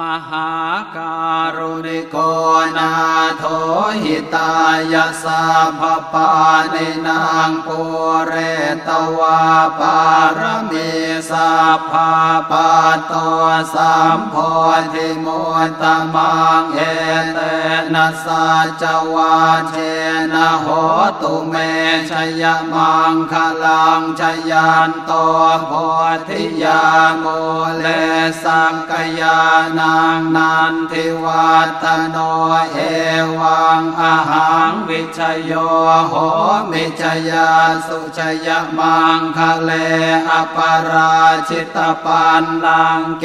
มหาการุณิโกนาโทหิตายาสาภปาในนางปุเรตวาปารมีสัพพาปาตสามโพธิมุตตมังเอเตนะสัจวาเชนะโหตุเมชยมังคลังชยันโตโพธิยาโม สังกยานางนันทิวัตโนเอวังอาหาร วิชโยโหมิชยาสุชยมังคะเลอปราชิตปันลังเก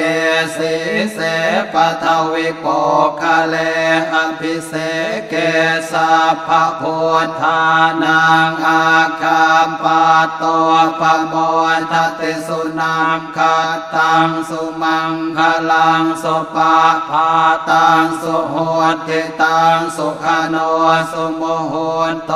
สีเสปทวิโปคะเลอภิเสเกสัพพโพธานังอาคามปาโตปโมทติสุนังคตตังสุมังคลังสุปาภาตังสุโหติตังสุขโนสุโมโหนต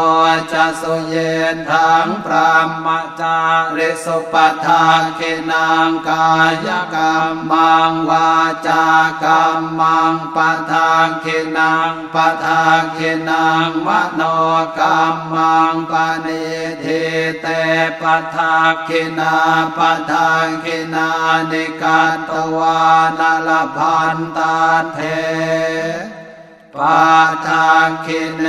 จะสุเยนทังพระมจาริสุปทาคินังกายกรรมังวาจากรรมังปทาคินังปทาคินังมโนกรรมังปณิทิเตปทาคินาปทาคินานิกาตวานลพันตาเทปทาคิเน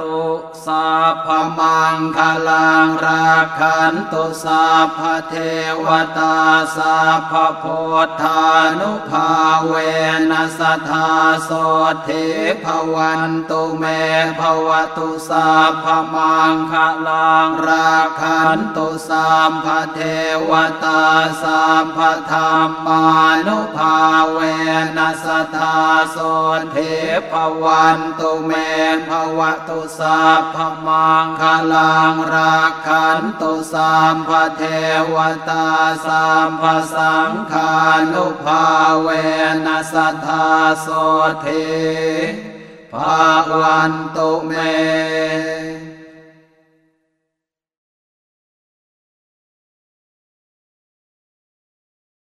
ตุสัพพมังคลังราคันตุสัพเทวตาสัพพโพธานุภาเวนัสธาโสทิภวันตุเมภวตุสัพพมังคลังราคันตุสัพพเทวตาสัพพธรรมานุภาเวนัสธาโสทิภวันตุเมภวตุสาพมังคลังราคันตุสามภเทวตาสามภสังคานุภาเวนัสทธาโสเทภาวันตุเม